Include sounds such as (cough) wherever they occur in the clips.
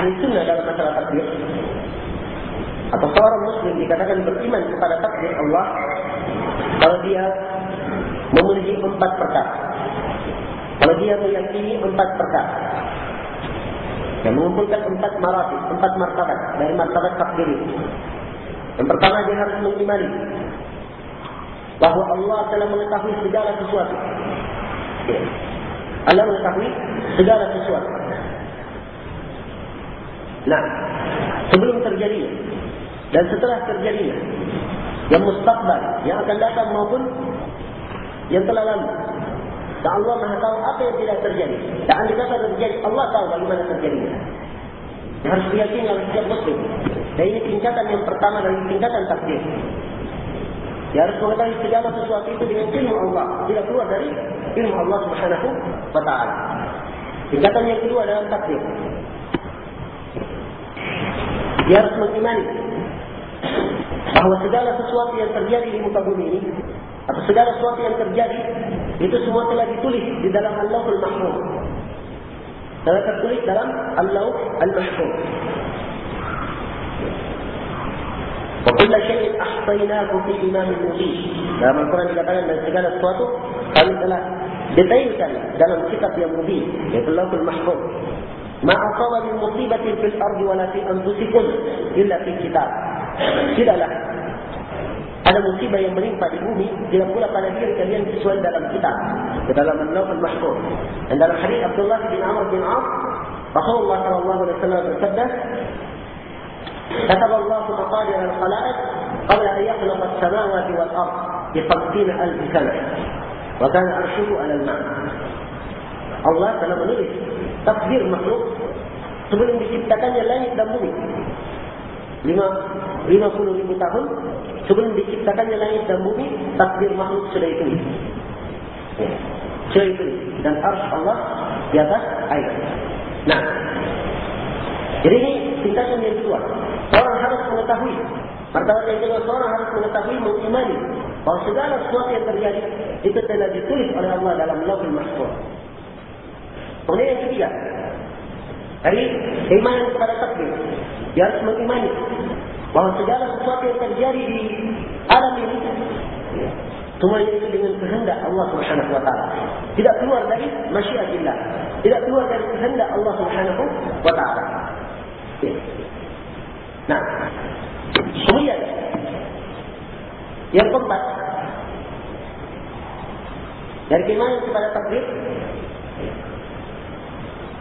ahli sunnah dalam masalah takdir atau seorang muslim dikatakan beriman kepada takdir Allah kalau dia memenuhi empat perkara. Kalau dia meyakini empat perkara. Dan mengumpulkan empat maratib, empat martabat dari martabat takdir. Yang pertama dia harus mengimani bahawa Allah telah mengetahui segala sesuatu. Ya. Allah mengetahui segala sesuatu. Nah, sebelum terjadi. Dan setelah terjadinya yang mustaqbal. Yang akan datang maupun yang telah lalu dan Allah maha tahu apa yang tidak terjadi. Dan anda kata terjadi Allah tahu bagaimana terjadinya. Yang harus diyakini oleh setiap muslim. Dan ini tingkatan yang pertama dari tingkatan takdir dia harus mengetahui segala sesuatu itu dengan ilmu Allah. Tidak keluar dari ilmu Allah subhanahu wa ta'ala. Tingkatan yang kedua dalam takdir dia harus mengimani bahawa segala sesuatu yang terjadi di muka bumi ini atau segala sesuatu yang terjadi itu semua telah ditulis di dalam Allahul Mahfuz. Telah tertulis dalam Allah Al-Mahfuz. Wa kullu syai'in ahsaynahu fi imamin mubin. Dalam Al-Quran dikatakan dan segala sesuatu kami telah detailkan dalam kitab yang mubin, yaitu Allahul Mahfuz. Ma asaba min musibatin fil ardi wala fi anfusikum illa fi kitab. Tidaklah ada musibah yang menimpa di bumi tidak pula pada diri kalian sesuai dalam kitab ke dalam al-Nawf al-Mahfuz dan dalam hadis Abdullah bin Amr bin Auf Rasulullah sallallahu alaihi wasallam bersabda كتب الله مقادير الخلائق قبل أن يخلق السماوات والأرض بخمسين ألف سنة وكان عرشه على الماء Allah telah menulis takdir makhluk sebelum diciptakannya langit dan bumi. Lima, lima puluh ribu tahun sebelum diciptakannya langit dan bumi, takdir makhluk sudah itu. Ya. Sudah itu. Dan arsh Allah di atas air. Nah, jadi ini tingkatan yang kedua. Seorang harus mengetahui. Martabat yang kedua, seorang harus mengetahui, mengimani. Bahawa segala sesuatu yang terjadi, itu telah ditulis oleh Allah dalam lahul mahfuz. Kemudian yang ketiga, dari iman kepada takdir, dia harus mengimani bahawa segala sesuatu yang terjadi di alam ini semuanya itu dengan kehendak Allah Subhanahu wa taala. Tidak keluar dari masyiatillah. Tidak keluar dari kehendak Allah Subhanahu wa taala. Nah, kemudian yang keempat dari keimanan kepada takdir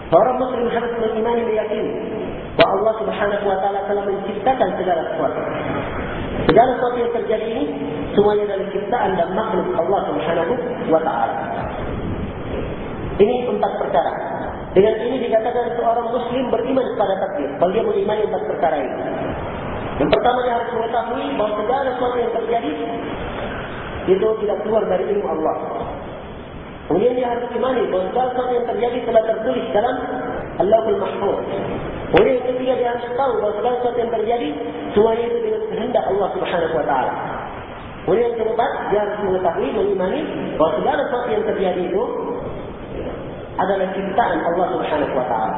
Seorang muslim harus mengimani meyakini bahawa Allah Subhanahu wa taala telah menciptakan segala sesuatu. Segala sesuatu yang terjadi ini semuanya dari ciptaan dan makhluk Allah Subhanahu wa taala. Ini empat perkara. Dengan ini dikatakan seorang muslim beriman kepada takdir. Bagi dia mengimani empat perkara ini. Yang pertama dia harus mengetahui bahawa segala sesuatu yang terjadi itu tidak keluar dari ilmu Allah. Kemudian dia harus imani bahawa sesuatu yang terjadi telah tertulis dalam Allahul Mahfuz. Kemudian yang ketiga dia harus tahu bahawa sesuatu yang terjadi semuanya itu dengan kehendak Allah Subhanahu Wa Taala. Kemudian yang keempat dia harus mengetahui, mengimani bahawa segala sesuatu yang terjadi itu adalah ciptaan Allah Subhanahu Wa Taala.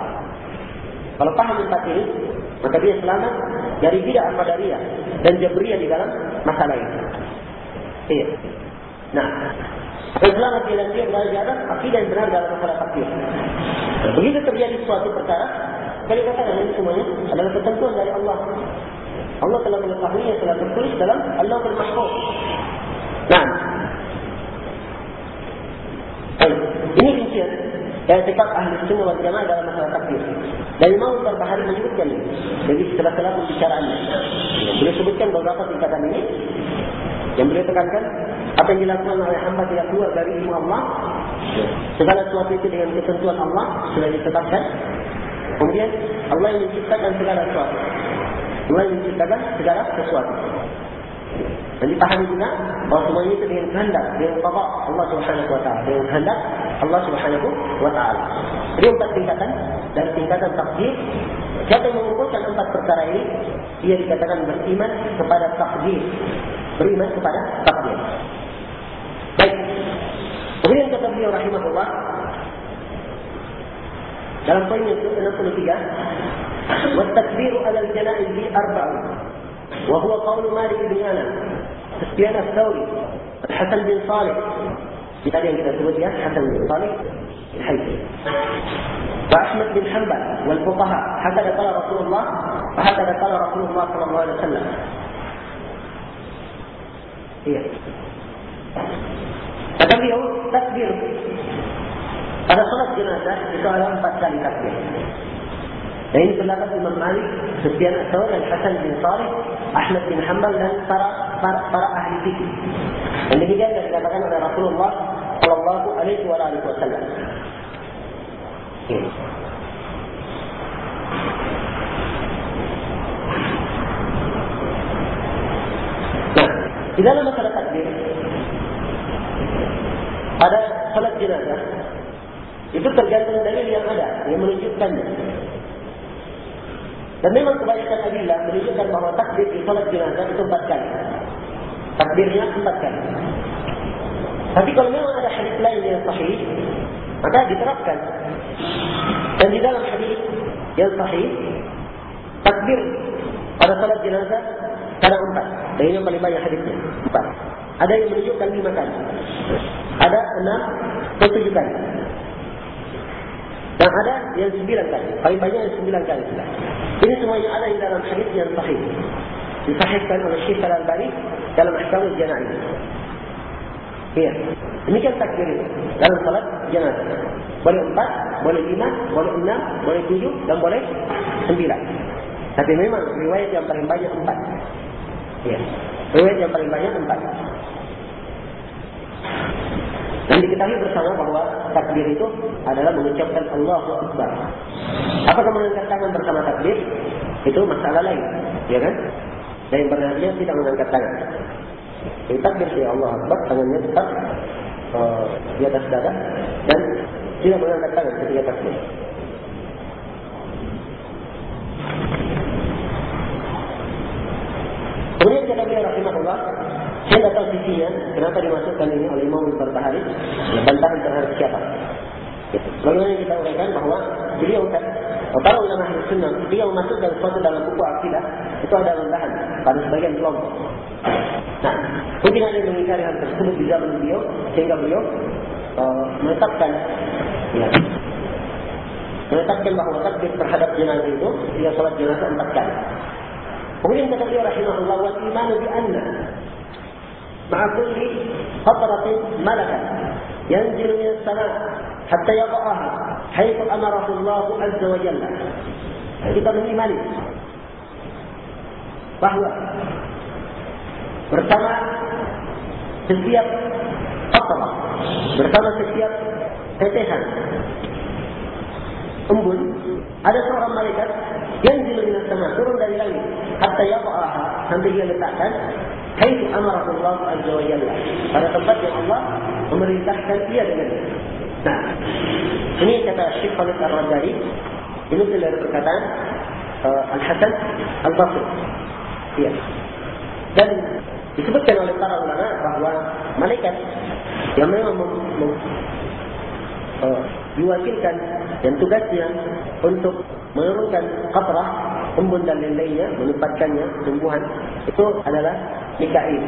Kalau paham empat ini, maka dia selamat dari tidak al-madariyah dan jabriyah di dalam masalah ini. Iya. Nah, Islam tidak dia berada di atas akidah yang benar dalam masalah takdir. Begitu terjadi suatu perkara, kali katakan ini semuanya adalah ketentuan dari Allah. Allah telah mengetahui yang telah tertulis dalam Allah al-Mahfuz. Nah, ini rincian yang sifat ahli sunnah wal jamaah dalam masalah takdir. Dan Imam Al-Barbahari menyebutkan ini. Jadi setelah-setelah pembicaraannya. Beliau sebutkan beberapa tingkatan ini. Yang beliau tekankan, apa yang dilakukan oleh hamba tidak keluar dari ilmu Allah. Segala sesuatu itu dengan ketentuan Allah sudah ditetapkan. Kemudian Allah yang menciptakan segala sesuatu. Allah yang menciptakan segala sesuatu. Dan dipahami juga bahawa semuanya itu dengan kehendak, dengan qada Allah Subhanahu wa taala, dengan kehendak Allah Subhanahu wa taala. Jadi empat tingkatan dan tingkatan takdir. Siapa yang mengumpulkan empat perkara ini, dia dikatakan beriman kepada takdir. Beriman kepada takdir. Kemudian kata beliau rahimahullah dalam poin yang ke-63 والتكبير على الجنائز أربع. وهو قول مالك بن أنس سفيان الثوري الحسن بن صالح. مثال yang kita sebut ya Hasan bin Salih الحيثي وأحمد بن حنبل والفقهاء. هكذا قال رسول الله؟ وهكذا قال رسول الله صلى الله عليه وسلم؟ Iya. Tetapi takbir pada salat jenazah itu ada empat kali takbir. Dan ini pendapat Imam Malik, Sufyan Ats-Tsauri, dan Hasan bin Salih, Ahmad bin Hanbal dan para para, para ahli fikih. Dan demikian yang dikatakan oleh Rasulullah sallallahu alaihi wasallam. Nah, di dalam masalah takbir, pada salat jenazah, itu tergantung dari yang ada, yang menunjukkannya. Dan memang kebanyakan adillah menunjukkan bahawa takbir di salat jenazah itu empat kali. Takbirnya empat kali. Tapi kalau memang ada hadis lain yang sahih, maka diterapkan. Dan di dalam hadis yang sahih, takbir pada salat jenazah ada empat. Dan ini yang paling banyak hadisnya. Empat. Ada yang menunjukkan lima kali. Ada enam atau tujuh kali. Dan ada yang sembilan kali. Paling banyak yang sembilan kali. Ini semuanya ada di dalam hadis yang sahih. Disahihkan oleh Syekh Al-Albani dalam ahkam jenazah. Iya. Demikian takbir itu dalam salat jenazah. Boleh empat, boleh lima, boleh enam, boleh tujuh, dan boleh sembilan. Tapi memang riwayat yang paling banyak empat. Iya. Riwayat yang paling banyak empat. Diketahui bersama bahawa takbir itu adalah mengucapkan Allahu Akbar. Apakah mengangkat tangan bersama takbir? Itu masalah lain. Ya kan? Dan yang benarnya tidak mengangkat tangan. Jadi takbir si Allah Akbar, tangannya tetap uh, di atas dada. Dan tidak mengangkat tangan ketika takbir. Kemudian kata beliau rahimahullah, saya tak tahu sisinya, kenapa dimasukkan ini oleh Imam Al-Barbahari, bantahan terhadap siapa. Bagaimana kita uraikan bahawa beliau kan, para ulama ahli sunnah, dia memasukkan sesuatu dalam buku akidah, itu ada bantahan pada sebagian kelompok. Nah, mungkin ada yang mengingkari hal tersebut di zaman beliau, sehingga beliau uh, menetapkan, ya, menetapkan bahawa takbir terhadap jenazah itu, dia salat jenazah empat kali. Kemudian kata beliau rahimahullah wal iman bi anna ma'a kulli qatratin malakan yanzilu min as-sama' hatta yaqa'aha haitsu amarahu Allah azza wa jalla. Kita mengimani bahawa bersama setiap qatrah bersama setiap tetesan embun ada seorang malaikat yang diluminan sama turun dari langit hatta yaqa'aha sampai dia letakkan haitsu amara Allah azza wa jalla pada tempat Allah memerintahkan dia dengan nah ini kata Syekh Khalid Ar-Rajali ini dari perkataan uh, Al-Hasan Al-Basri ya dan disebutkan oleh para ulama bahawa malaikat yang memang mem, mem, uh, diwakilkan dan tugasnya untuk menurunkan qatrah embun dan lain-lainnya menempatkannya tumbuhan itu adalah Mikail.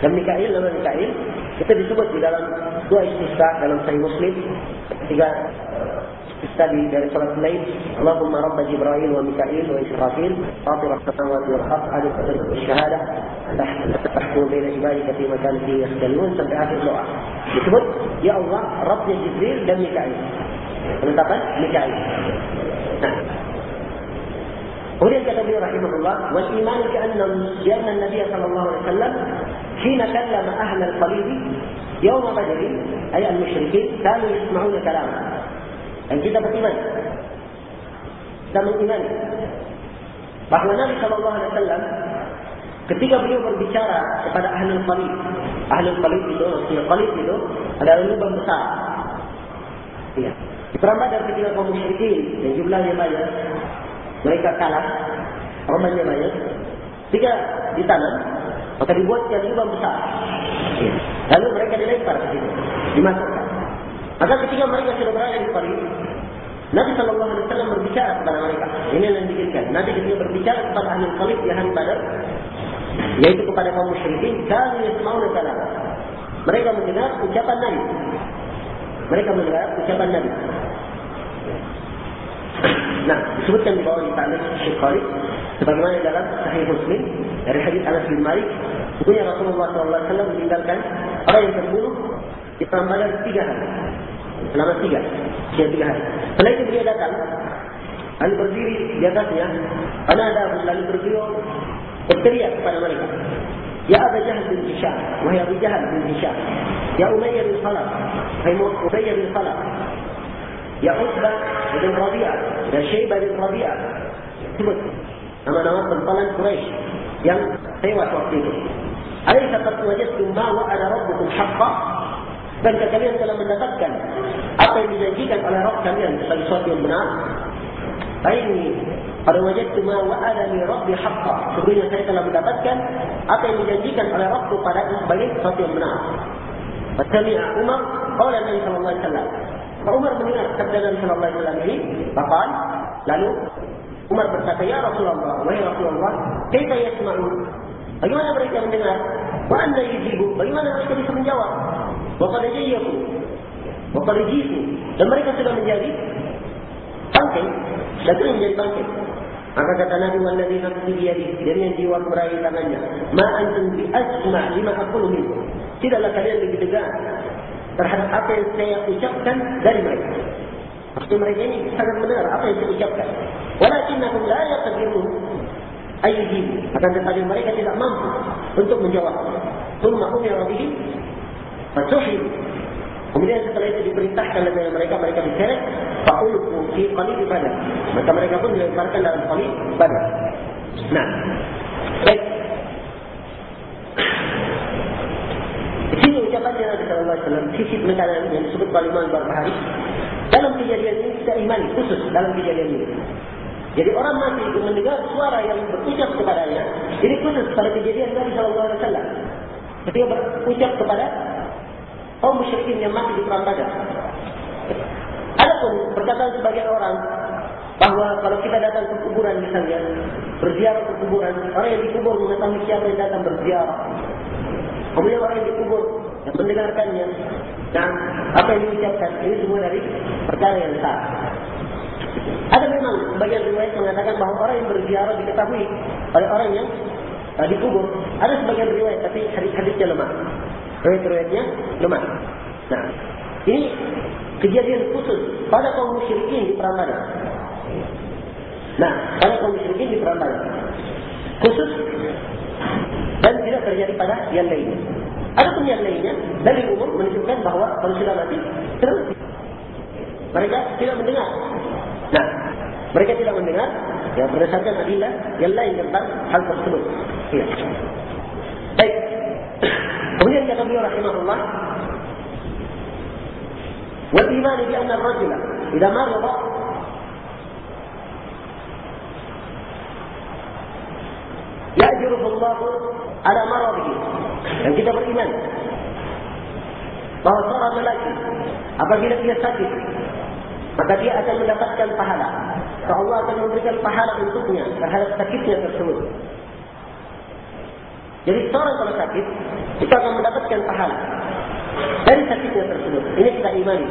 Dan Mikail nama Mikail kita disebut di dalam dua istisqa dalam Sahih Muslim. Ketika istisqa di dari salat lain. Allahumma rabb Jibril wa Mikail wa Israfil. Fatir as-samawati wal ardh adu qadr syahadah tahkum baina ibadika fi makan fi yakhtalun sampai akhir doa. Disebut ya Allah rabbnya Jibril dan Mikail. Penetapan Mikail Kemudian kata beliau rahimahullah, wal iman bi anna janna Nabi sallallahu alaihi wasallam hina kallama ahl al-qalib yawm badr ay al-musyrikin kanu yasma'una kalam. Dan kita beriman. Kita beriman. Bahawa Nabi sallallahu alaihi wasallam ketika beliau berbicara kepada ahli al-qalib, ahli al-qalib itu, ahli al-qalib itu adalah lubang besar. Ya. Di perang Badar ketika kaum musyrikin yang jumlahnya banyak, mereka kalah, korbannya banyak. Jika ditanam, maka dibuatkan lubang besar. Lalu mereka dilempar ke situ, dimasukkan. Maka ketika mereka sudah berada di Paris, Nabi Shallallahu Alaihi Wasallam berbicara kepada mereka. Ini yang diinginkan. Nabi ketika berbicara kepada ahli khalif di hari Badar, yaitu kepada kaum musyrikin, kami yasmauna kalam. Mereka mendengar ucapan Nabi. Mereka mendengar ucapan Nabi. Nah, disebutkan di bawah di ta'liq Syekh Khalid sebagaimana dalam Sahih Muslim dari hadis Anas bin Malik, sesungguhnya Rasulullah SAW meninggalkan orang yang terbunuh di perang Badar tiga hari. Selama tiga, tiga, tiga hari. Setelah itu dia datang, lalu berdiri di atasnya, karena ada lalu berdiri berteriak kepada mereka. Ya Abu Jahal bin Hisham, wahai Abu Jahal bin Hisham. Ya Umayyah bin Khalaf, wahai Umayyah bin Khalaf. Ya Utbah bin Rabi'ah, ya Syaibah bin Rabi'ah. Sebut nama-nama pempalan Quraisy yang tewas waktu itu. Alaysa qad wajadtum ma wa'ada rabbukum haqqan? Dan kalian telah mendapatkan apa yang dijanjikan oleh Rabb kalian sebagai sesuatu yang benar. Baik ini, pada wajah cuma wa'ada li Rabbi haqqa. Sebenarnya saya telah mendapatkan apa yang dijanjikan oleh Rabb pada sebagai sesuatu yang benar. Fasami'a Umar, qala Nabi sallallahu alaihi wasallam. Umar mendengar sabda Nabi sallallahu alaihi wasallam ini, lalu Umar berkata, "Ya Rasulullah, wahai Rasulullah, kaifa yasma'un?" Bagaimana mereka mendengar? Wa anna yujibu? Bagaimana mereka bisa menjawab? Wa qad jayyaku. Wa qad jitu. Dan mereka sudah menjadi bangkit. Itu menjadi bangkit. Maka kata Nabi nafsi biyadi dari yang jiwa meraih tangannya, ma antum bi asma lima aqulu minkum. Tidaklah kalian lebih tegar terhadap apa yang saya ucapkan dari mereka. Maksud mereka ini sangat benar apa yang saya ucapkan. Walakinnakum la yaqdirun ayyihim. Akan tetapi mereka tidak mampu untuk menjawab. Thumma umira bihim fasuhib. Kemudian setelah itu diperintahkan oleh mereka mereka diseret fa'ulku fi qalib badan. Maka mereka pun dilemparkan dalam qalib badan. Nah. Baik. Di sini ucapannya Wasallam sisi penekanan yang disebut kalimat berbahari dalam kejadian ini kita imani khusus dalam kejadian ini. Jadi orang mati itu mendengar suara yang berucap kepadanya. Ini khusus pada kejadian Nabi Sallallahu Alaihi Wasallam. Ketika berucap kepada kaum musyrikin yang mati di perang Badar. Adapun perkataan sebagian orang bahawa kalau kita datang ke kuburan misalnya berziarah ke kuburan orang yang dikubur mengetahui siapa yang datang berziarah kemudian orang yang dikubur mendengarkannya dan apa yang diucapkan ini semua dari perkara yang sah ada memang sebagian riwayat mengatakan bahawa orang yang berziarah diketahui oleh orang yang uh, dikubur ada sebagian riwayat tapi hadis-hadisnya lemah riwayat-riwayatnya lemah nah ini kejadian khusus pada kaum musyrikin di perang Badar. Nah, pada kaum musyrikin di perang Badar. Khusus dan tidak terjadi pada yang lainnya. Ada pun yang lainnya dari umum menunjukkan bahawa kalau sudah mati terus mereka tidak mendengar. Nah, mereka tidak mendengar yang berdasarkan adillah yang lain tentang hal tersebut. Ya. Baik. (coughs) Kemudian kata beliau rahimahullah والإيمان بأن الرجل إذا مرض Allah ala maradhi dan kita beriman bahawa seorang lelaki apabila dia sakit maka dia akan mendapatkan pahala. Dan Allah akan memberikan pahala untuknya terhadap sakitnya tersebut. Jadi seorang kalau sakit kita akan mendapatkan pahala dari sakitnya tersebut. Ini kita imani.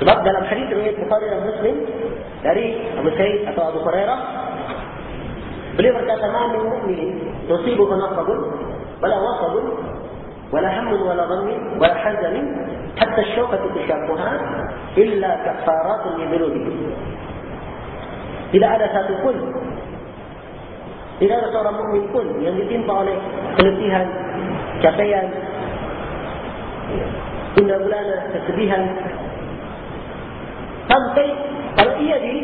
Sebab dalam hadis riwayat Bukhari dan Muslim dari Abu Sa'id atau Abu Hurairah beliau berkata ma min mu'min tusibu nasabun wala wasabun wala hammun wala ghammin wala hazanin hatta syauqatu tashaquha illa kafaratun li dhunubihi. Tidak ada satu pun tidak ada seorang mukmin pun yang ditimpa oleh keletihan, capaian, Tunda bulana kesedihan Sampai Kalau ia di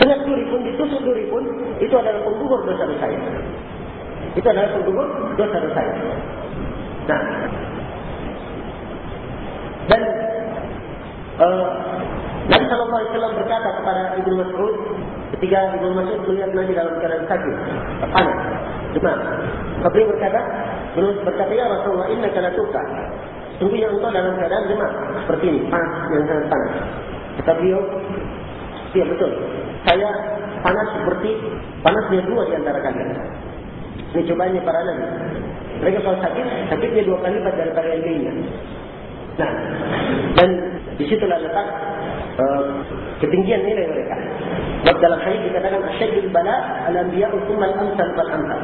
Sengat duri pun, ditusuk duri pun Itu adalah penggugur dosa-dosa saya Itu adalah penggugur dosa-dosa saya Nah Dan uh, Nabi Sallallahu Alaihi berkata kepada Ibnu Mas'ud ketika Ibnu Mas'ud melihat Nabi dalam keadaan sakit, panas, demam. Kemudian berkata, Ibnu berkata ya Rasulullah, Inna kana tuka. Sungguhnya engkau dalam keadaan demam seperti ini, panas yang sangat panas. Kata beliau, Ya betul. Saya panas seperti panasnya dua di antara kalian. Ini cobanya para nabi. Mereka kalau sakit, sakitnya dua kali lipat daripada yang lainnya. Nah, dan di situlah letak uh, ketinggian nilai mereka. Sebab dalam hadis dikatakan asyadul bala al-anbiya tsumma al-amsal fal amsal.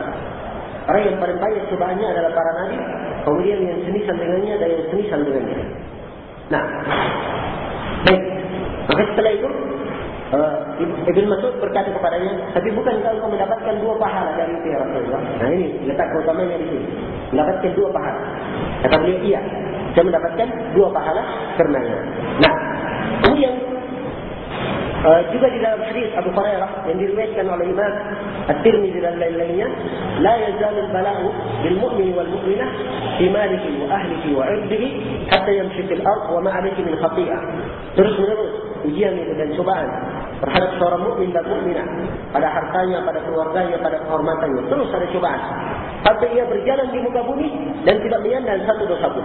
Orang yang paling banyak cobaannya adalah para nabi, kemudian yang semisal dengannya dan yang semisal dengannya. Nah, baik. Maka setelah itu, uh, Ibn Masud berkata kepadanya, tapi bukan kau mendapatkan dua pahala dari ya Rasulullah. Nah ini letak keutamanya di sini. Mendapatkan dua pahala. Kata beliau, iya. Saya mendapatkan dua pahala karenanya. Nah, kemudian Uh, juga di dalam hadis Abu Hurairah yang diriwayatkan oleh Imam At-Tirmidzi dan lain-lainnya, la yazalu al-bala'u bil mu'min wal mu'minah fi malihi wa ahlihi wa 'irdihi hatta yamshi fil ard wa ma 'alayhi min khati'ah. Terus menerus ujian dan cobaan terhadap seorang mukmin dan mukminah pada hartanya, pada keluarganya, pada kehormatannya. Terus ada cobaan. Sampai ia berjalan di muka bumi dan tidak menyandang satu dosa pun.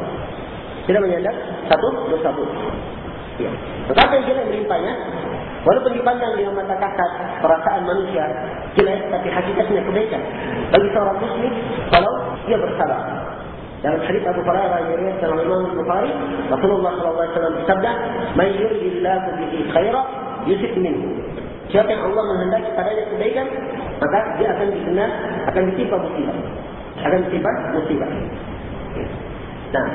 Tidak menyandang satu dosa pun. Ya. Tetapi jelas melimpahnya, Walaupun dipandang dengan mata kasat perasaan manusia jelek, tapi hakikatnya kebaikan. Bagi seorang muslim, kalau dia bersabar. Dalam hadis Abu Hurairah yang diriwayatkan oleh Imam Bukhari, Rasulullah SAW bersabda, "Man yuridillahu bihi khaira yusib minhu." Siapa yang Allah menghendaki padanya kebaikan, maka dia akan dikenal, akan ditimpa musibah. Akan ditimpa musibah. Nah,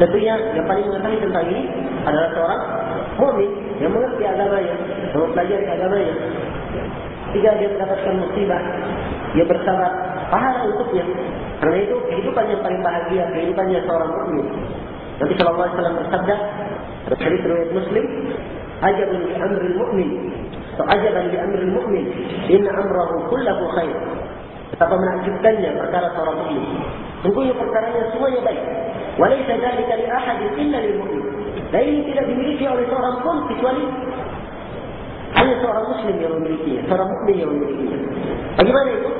tentunya yang paling mengetahui tentang ini adalah seorang mukmin yang mengerti agamanya, yang mempelajari agamanya. Jika dia mendapatkan musibah, dia bersabar, pahala untuknya. Karena itu kehidupan yang paling bahagia, kehidupannya seorang mukmin. Nabi Sallallahu Alaihi Wasallam bersabda, hadis riwayat Muslim, "Ajabun li amril mu'min." Atau ajaban li amril mu'min, inna amrahu kullahu khair. Betapa menakjubkannya perkara seorang mukmin. Sungguhnya perkaranya semuanya baik. Walaysa dzalika li ahadin illa lil mu'min. Dan ini tidak dimiliki oleh seorang pun kecuali hanya seorang muslim yang memilikinya, seorang mukmin yang memilikinya. Bagaimana itu?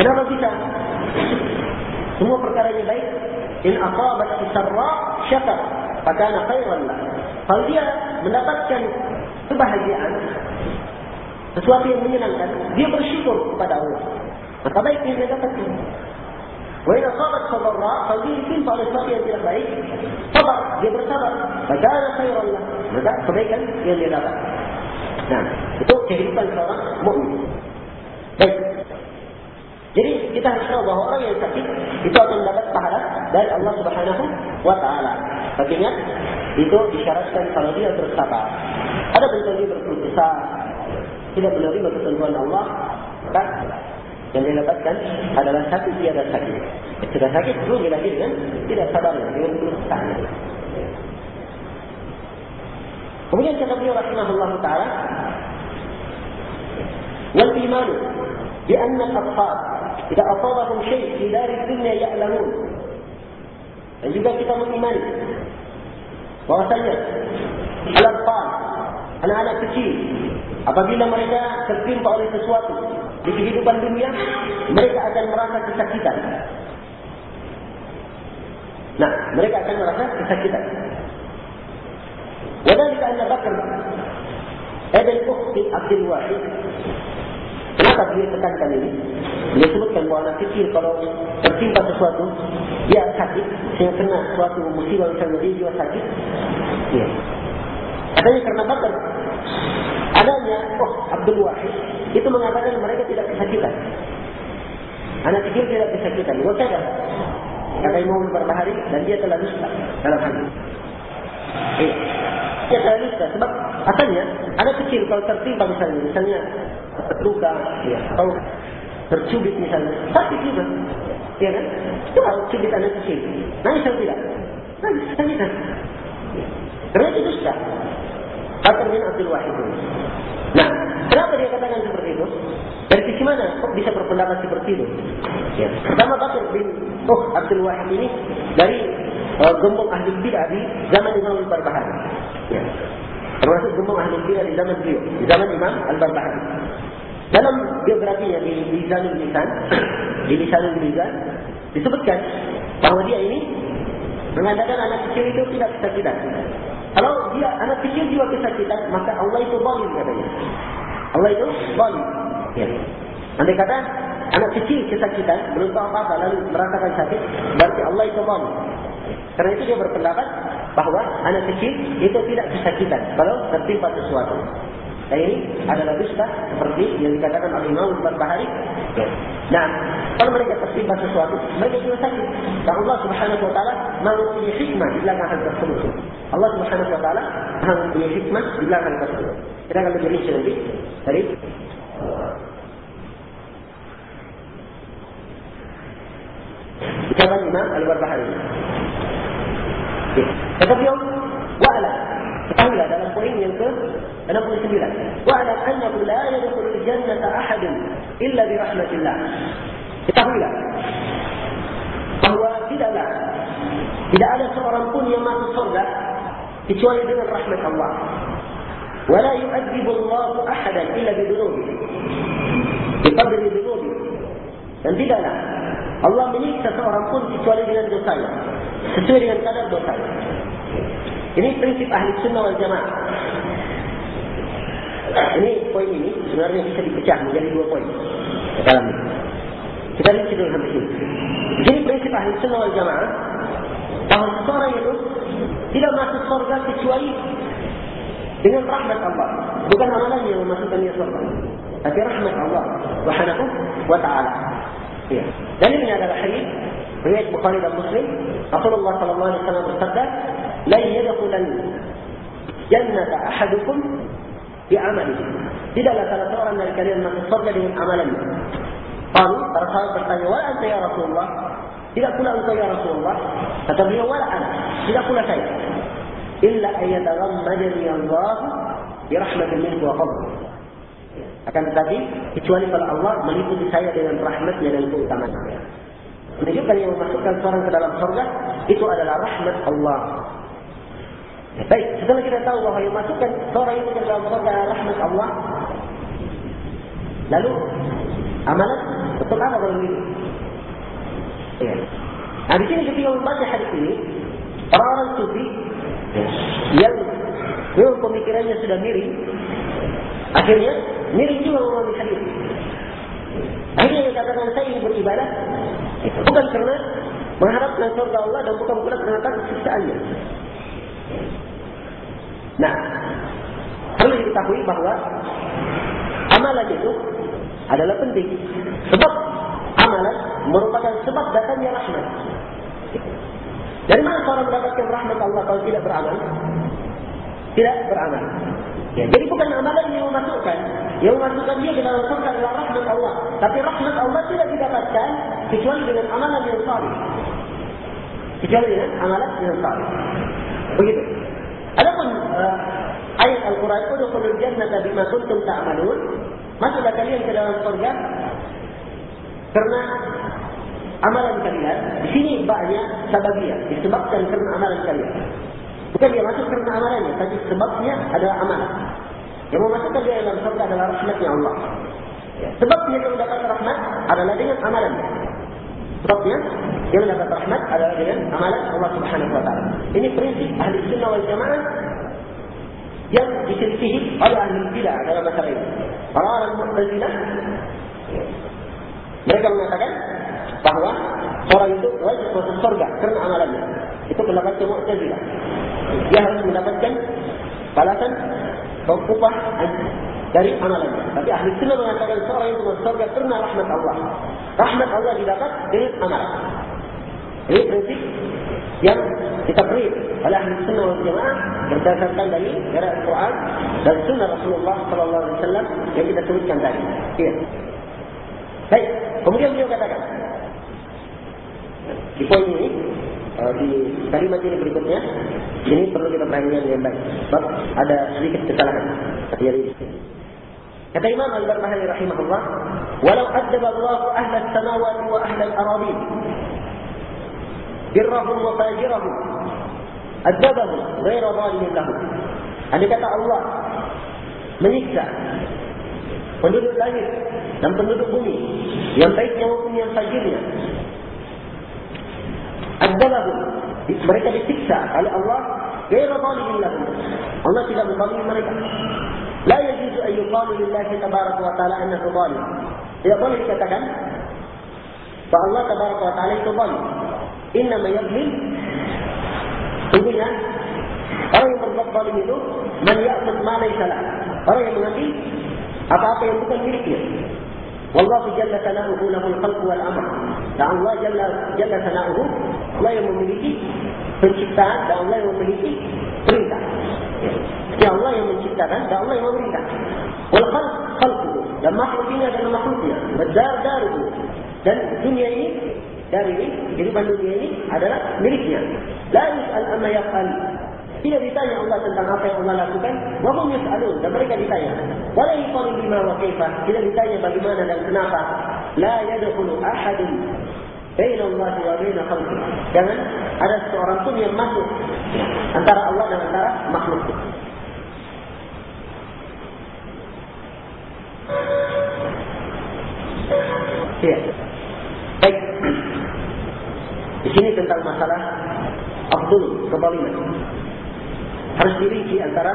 Kenapa bisa? Semua perkara yang baik. In asabat sarra syakar, fakana khairan lah. Kalau dia mendapatkan kebahagiaan, sesuatu yang menyenangkan, dia bersyukur kepada Allah. Maka baik yang dia dapatkan. وإذا صابت فضراء فدي يمكن على الصلاة yang tidak baik sabar dia bersabar فكان خيرا له maka kebaikan yang dia dapat nah itu kehidupan seorang mukmin baik kita harus tahu bahawa orang yang sakit itu akan mendapat pahala dari Allah Subhanahu wa taala. Baginya itu disyaratkan kalau dia bersabar. Ada bentuk dia berputus tidak menerima ketentuan Allah, maka yang dia dapatkan adalah sakit tiada sakit. Sudah sakit belum dilahirkan, tidak sabar dengan sakit. Kemudian kata beliau rahimahullah ta'ala Wal imanu Di anna al-atfad Tidak asabahum syait Di dari dunia ya'lamun Dan juga kita mengimani Bahasanya Al-atfad Anak-anak kecil Apabila mereka tertimpa oleh sesuatu di kehidupan dunia, mereka akan merasa kesakitan. Nah, mereka akan merasa kesakitan. Wadhalika anna Bakr Ibn Ukhti Abdul Wahid Kenapa dia tekankan ini? Dia sebutkan bahawa anak kecil kalau tertimpa sesuatu Dia sakit Sehingga kena suatu musibah misalnya dia juga sakit Ya Katanya karena Bakr Adanya Oh Abdul Wahid itu mengatakan mereka tidak kesakitan. Anak kecil tidak kesakitan. Wakada. Kata Imam Berbahari dan dia telah dusta dalam hal ini. Dia telah dusta sebab asalnya anak kecil kalau tertimpa misalnya, misalnya terluka, ya, atau tercubit misalnya, sakit juga. Ya kan? Coba cubit anak kecil. Nangis atau tidak? Nangis, sakitan. Karena itu dusta. Kata Abdul Wahid Nah, kenapa dia katakan seperti itu? Dari sisi mana kok bisa berpendapat seperti itu? Ya. Pertama Bakr bin Oh Abdul Wahid ini dari gembong ahli bidah di zaman Imam Al-Barbahari. Ya. Termasuk gembong ahli bidah di zaman beliau, di zaman Imam Al-Barbahari. Dalam biografinya (coughs) di Lisanul Lisan, di Lisanul Lisan, disebutkan bahawa dia ini mengatakan anak kecil itu tidak kesakitan. Kalau dia anak kecil juga kesakitan, maka Allah itu zalim katanya. Allah itu zalim. Ya. Andai kata anak kecil kesakitan, belum tahu apa-apa lalu merasakan sakit, berarti Allah itu zalim. Karena itu dia berpendapat bahawa anak kecil itu tidak kesakitan kalau tertimpa sesuatu. Dan ini adalah dusta seperti yang dikatakan oleh Imam Al-Bahari. Nah, kalau mereka tertimpa sesuatu, mereka juga sakit. Dan Allah Subhanahu Wa Taala mempunyai hikmah di belakang hal tersebut. Allah Subhanahu Wa Taala mempunyai hikmah di belakang hal tersebut. Kita akan lebih rinci nanti dari ucapan Imam Al-Bahari. Tetapi wa'ala ketahuilah dalam poin yang ke 69 wa'ala annahu la yadkhulul jannata ahadun illa bi rahmatillah ketahuilah bahawa tidaklah tidak ada seorang pun yang masuk surga kecuali dengan rahmat Allah wala yu'adzibu Allah ahadan illa bi dhunubi bi qadri dhunubi dan tidaklah Allah menyiksa seorang pun kecuali dengan dosanya sesuai dengan kadar dosa. Ini prinsip ahli sunnah wal jamaah. Ini poin ini sebenarnya bisa dipecah menjadi dua poin dalam ini. Kita lihat dulu sampai sini. Jadi prinsip ahli sunnah wal jamaah bahawa seseorang itu tidak masuk surga kecuali dengan rahmat Allah. Bukan amalan yang memasukkan dia surga. Tapi rahmat Allah. Subhanahu wa ta'ala. Ya. Dan ini adalah hadis riwayat Bukhari dan Muslim Rasulullah sallallahu alaihi wasallam bersabda la yadkhulun jannata ahadukum bi amalihi tidaklah salah seorang dari kalian masuk surga dengan amalannya Lalu para sahabat bertanya wa anta ya Rasulullah tidak pula engkau ya Rasulullah kata beliau wala ana tidak pula saya illa ayyataghammadani Allah bi rahmatin minhu wa fadl akan tetapi kecuali kalau Allah meliputi saya dengan rahmatnya dan keutamaan menunjukkan yang memasukkan seorang ke dalam surga itu adalah rahmat Allah. Baik, setelah kita tahu bahawa yang masukkan seorang itu ke dalam surga adalah rahmat Allah, lalu amalan betul apa kalau begitu? Ya. Nah, di sini ketika membaca hadis ini, orang-orang sufi yang memang pemikirannya sudah miring, akhirnya miring juga memahami hadis. Akhirnya yang katakan saya ini beribadah, Bukan karena mengharapkan surga Allah dan bukan pula takut siksaannya. Nah, perlu diketahui bahawa amalan itu adalah penting. Sebab amalan merupakan sebab datangnya rahmat. Dari mana seorang mendapatkan rahmat Allah kalau tidak beramal? Tidak beramal. Ya, jadi bukan amalan yang memasukkan. Yang memasukkan dia dalam surga adalah rahmat Allah. Tapi rahmat Allah tidak didapatkan kecuali dengan amalan yang salih. Kecuali dengan amalan yang salih. Begitu. Adapun uh, ayat Al-Quran itu Dukhulul jannata bima kuntum ta'amalun. Masuklah kalian ke dalam surga karena amalan kalian. Di sini banyak sababiyah disebabkan karena amalan kalian. Bukan dia masuk karena amalannya, tapi sebabnya adalah amalan. Yang memasukkan dia dalam surga adalah rahmatnya Allah. Ya. Sebabnya dia mendapat rahmat adalah dengan amalannya. Sebabnya dia mendapat rahmat adalah dengan amalan Allah Subhanahu Wa Taala. Ini prinsip ahli sunnah wal jamaah yang diselisihi oleh ahli bidah dalam masalah ini. Orang-orang mu'tazilah mereka mengatakan bahawa orang itu wajib masuk surga karena amalannya. Itu pendapat mu'tazilah dia harus mendapatkan balasan atau upah dari amalannya. Tapi ahli sunnah mengatakan seorang yang masuk surga karena rahmat Allah. Rahmat Allah didapat dengan amal. Ini prinsip yang kita oleh ahli sunnah wal jamaah berdasarkan dari ayat Al-Quran dan sunnah Rasulullah Sallallahu Alaihi Wasallam yang kita sebutkan tadi. Ya. Baik, kemudian beliau katakan di poin ini uh, di kalimat ini berikutnya ini perlu kita perhatikan dengan baik. Sebab ada sedikit kesalahan. Terjadi di sini kata Imam Al-Barbahari rahimahullah walau adzab Allah ahla as-samawati wa ahla al-aradin birrahum wa fajirahum adzabahum ghaira zalimin lahum. Andai kata Allah menyiksa penduduk langit dan penduduk bumi yang baiknya maupun yang fajirnya Adzabahum. Mereka disiksa oleh Allah غير ظالم لهم Allah tidak menzalimi mereka لا يجوز أن يقال لله تبارك وتعالى أنه ظالم tidak boleh dikatakan bahawa Allah wa taala itu zalim innama yadlim sungguhnya orang yang berbuat zalim itu man ya'khudh ma laysa orang yang mengambil apa-apa yang bukan miliknya والله جل ثناؤه له الخلق والامر Dan Allah Jalla, Jalla Sana'uhu Allah yang memiliki penciptaan dan Allah yang memiliki perintah Ya Allah yang menciptakan dan Allah yang memerintah Walaupun khalqul dan makhluk ini adalah makhluknya Berdar-dar Dan dunia ini dari ini, kehidupan dunia ini adalah miliknya Lais al-amma yaf'ali dia ditanya Allah tentang apa yang Allah lakukan. Wahum yus'alun. Dan mereka ditanya. Walaikum bima wa kaifah. Dia ditanya bagaimana dan kenapa. La yadukulu ahadun Baina Allah wa baina khalqi. Jangan ada seorang pun yang masuk antara Allah dan antara makhluk. Ya. Baik. Di sini tentang masalah Abdul kebaliman harus dirinci antara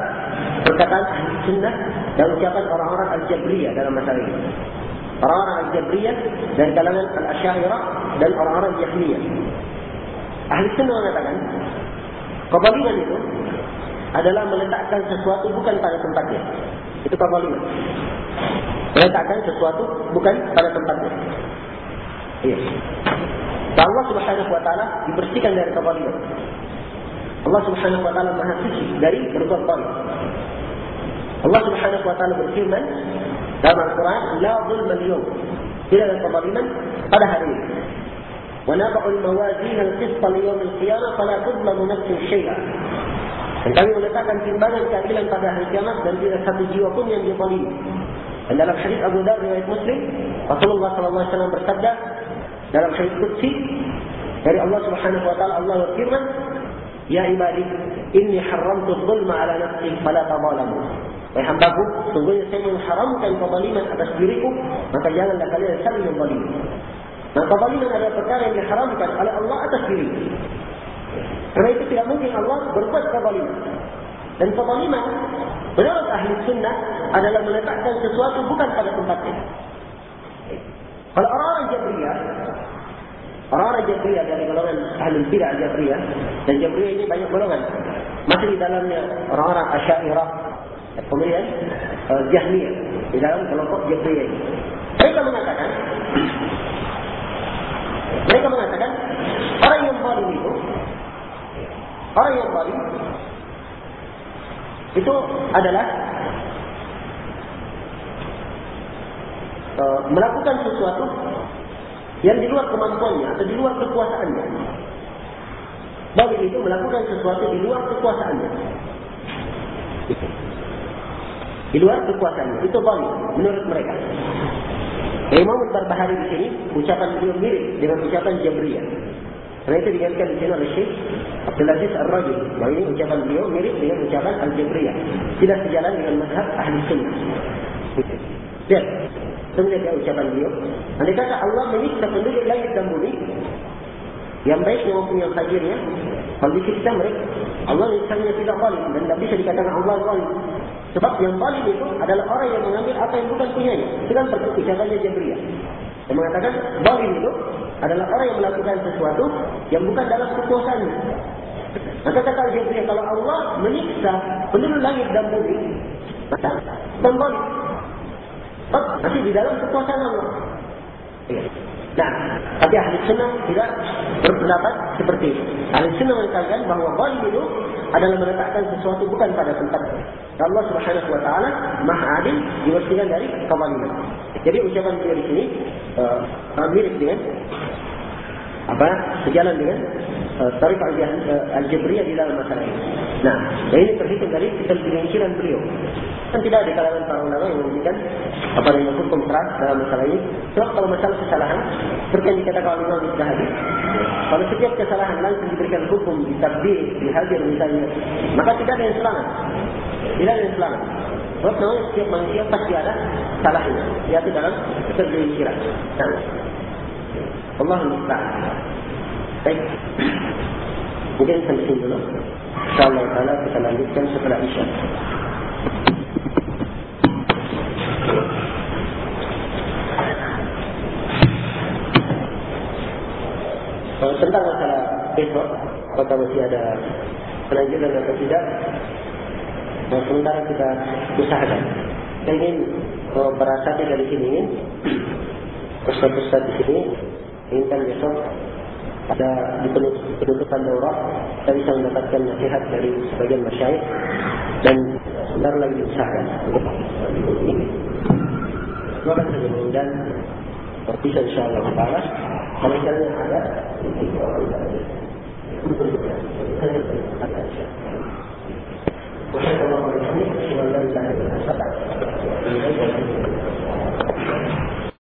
perkataan ahli sunnah dan ucapan orang-orang al-jabriyah dalam masalah ini. Orang-orang al-jabriyah dan kalangan al-asyairah dan orang-orang jahmiyah. Ahli sunnah mengatakan, kebaliman itu adalah meletakkan sesuatu bukan pada tempatnya. Itu kebaliman. Meletakkan sesuatu bukan pada tempatnya. Iya. Allah subhanahu wa ta'ala dibersihkan dari kebaliman. Allah Subhanahu wa taala Maha suci dari berbuat baik. Allah Subhanahu wa taala berfirman dalam Al-Qur'an, "La zulma al-yawm." Tidak ada kezaliman pada hari ini. Al-qist li yawm al-qiyamah fala tudlamu nafsun shay'a. Dan kami meletakkan timbangan keadilan pada hari kiamat dan tidak satu jiwa pun yang dizalimi. Dan dalam hadis Abu Dawud riwayat Muslim, Rasulullah wasallam bersabda dalam hadis qudsi dari Allah Subhanahu wa taala Allah berfirman, Ya ibadi, inni haramtu zulma ala nafsi, fala tazalamu. Wahai hambaku, sungguhnya saya mengharamkan kezaliman atas diriku, maka janganlah kalian saling menzalimi. Maka kezaliman adalah perkara yang diharamkan oleh Allah atas diri. Karena itu tidak mungkin Allah berbuat kezaliman. Dan kezaliman, menurut ahli sunnah, adalah meletakkan sesuatu bukan pada tempatnya. Kalau orang-orang Jabriyah, Orang-orang Jabriyah dari golongan Ahli Bidah Jabriyah dan Jabriyah ini banyak golongan. Masih di dalamnya orang-orang Asy'ariyah, kemudian uh, Jahmiyah di dalam kelompok Jabriyah ini. Mereka mengatakan mereka mengatakan orang yang zalim itu orang yang zalim itu adalah uh, melakukan sesuatu yang di luar kemampuannya atau di luar kekuasaannya. Bagi itu melakukan sesuatu di luar kekuasaannya. Di luar kekuasaannya. Itu bagi menurut mereka. Imam Al-Barbahari di sini, ucapan beliau mirip dengan ucapan Jabriyah. Karena itu dikatakan di sini oleh Syekh Abdul Aziz Ar-Rajul. Bahawa ini ucapan beliau mirip dengan ucapan Al-Jabriyah. Tidak sejalan dengan mazhab Ahli Sunnah. Lihat. Sebenarnya ucapan beliau. Andai kata Allah menyiksa penduduk langit dan bumi. Yang baiknya maupun yang fajirnya. Kalau disiksa mereka. Allah misalnya tidak balim. Dan tidak bisa dikatakan Allah balim. Sebab yang balim itu adalah orang yang mengambil apa yang bukan punyanya. Itu kan ucapannya Jabriyah. Yang mengatakan balim itu adalah orang yang melakukan sesuatu yang bukan dalam kekuasaannya. Maka kata Jabriyah kalau Allah menyiksa penduduk langit dan bumi. Maka dan balim. Masih di dalam kekuasaan Allah. Ya. Nah, tapi ahli sunnah tidak berpendapat seperti itu. Ahli sunnah mengatakan bahawa zalim itu adalah meletakkan sesuatu bukan pada tempatnya. Allah Subhanahu wa taala Maha Adil diwakilkan dari kezaliman. Jadi ucapan beliau di sini uh, mirip dengan apa? Sejalan dengan uh, tarikh al-Jabriyah di dalam masalah ini. Nah, ini terhitung dari ketergelinciran beliau. Kan tidak ada kalangan para ulama yang memberikan apa yang hukum keras dalam masalah ini. Sebab kalau masalah kesalahan, seperti yang dikatakan oleh Imam Ibn Hadid, kalau setiap kesalahan langsung diberikan hukum, ditabdir, dihadir misalnya, maka tidak ada yang selamat. Tidak ada yang selamat. Sebab namanya setiap manusia pasti ada salahnya. Yaitu dalam ketergelinciran. Nah, Allah. Baik. Mungkin sampai sini dulu. InsyaAllah kita lanjutkan setelah Isya. tentang masalah besok, apakah masih ada penanjukan atau tidak, nah, sementara kita usahakan. Saya ingin oh, berasati dari sini, (clears throat) pusat-pusat di sini, inginkan besok ada di penutupan daurah, kita bisa mendapatkan nasihat dari sebagian masyarakat dan sebentar lagi usahakan. Terima kasih dan bisa insyaAllah ta'ala. Kalau misalnya ada, Wassalamualaikum warahmatullahi wabarakatuh.